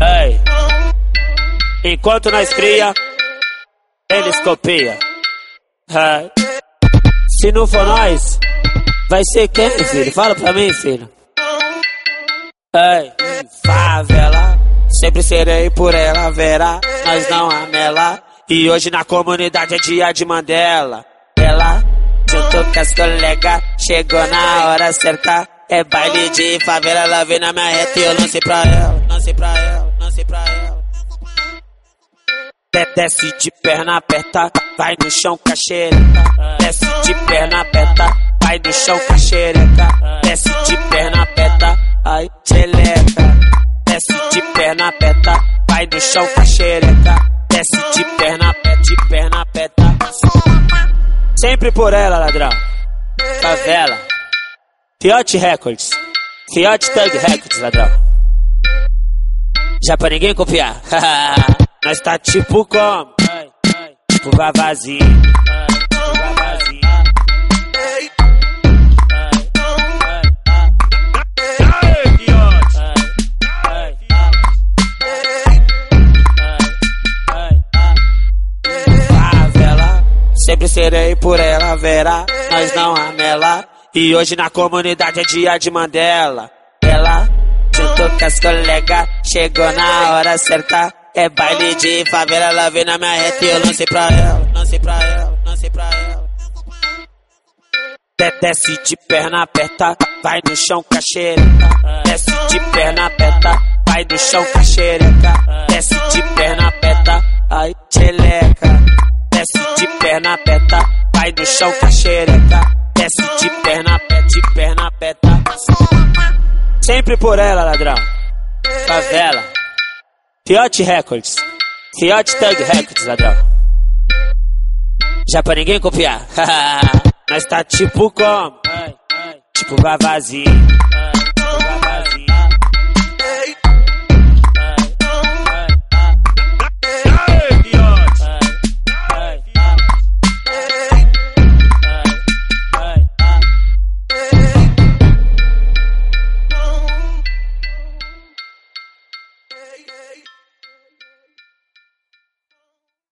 Ei. Enquanto nós cria, eles copia. Ei. Se não for nós, vai ser quem, filho? Fala pra mim, filho. Ei, favela, sempre serei por ela, verá, nós não amela. E hoje na comunidade é dia de Mandela. Ela, junto com as colegas, chegou na hora certa. É baile de favela, ela vem na minha reta e eu lancei pra ela, lancei pra ela, lancei pra ela. Desce de perna aperta, vai no chão com a xereca. Desce de perna aperta, vai no chão com a xereca. Desce de perna aperta, ai xeleca. Desce de perna aperta, vai no chão com a xereca. Desce de perna aperta, de perna aperta. Sempre por ela, ladrão. Favela. Fiote Records. Fiote Thug Records, ladrão. Já pra ninguém copiar. Nós tá tipo como? Vavazinho. Tipo. Favela, sempre serei por ela, verá, nós não amela. E hoje na comunidade é dia de Mandela. Junto com as colegas, chegou na hora certa. É baile de favela, ela vem na minha reta e eu lancei pra ela, lancei pra ela, lancei pra ela. De- Desce de perna aperta, vai no chão com a xereca. Desce de perna aperta, vai no chão com a xereca. Desce de perna aperta, ai xeleca. Desce de perna aperta, vai no chão com a xereca. Desce de perna aperta, de perna aperta. Sempre por ela, ladrão. Favela. Fiote Records. Fiote Thug Records, ladrão. Já pra ninguém copiar. Nós tá tipo como? Tipo vavazinho.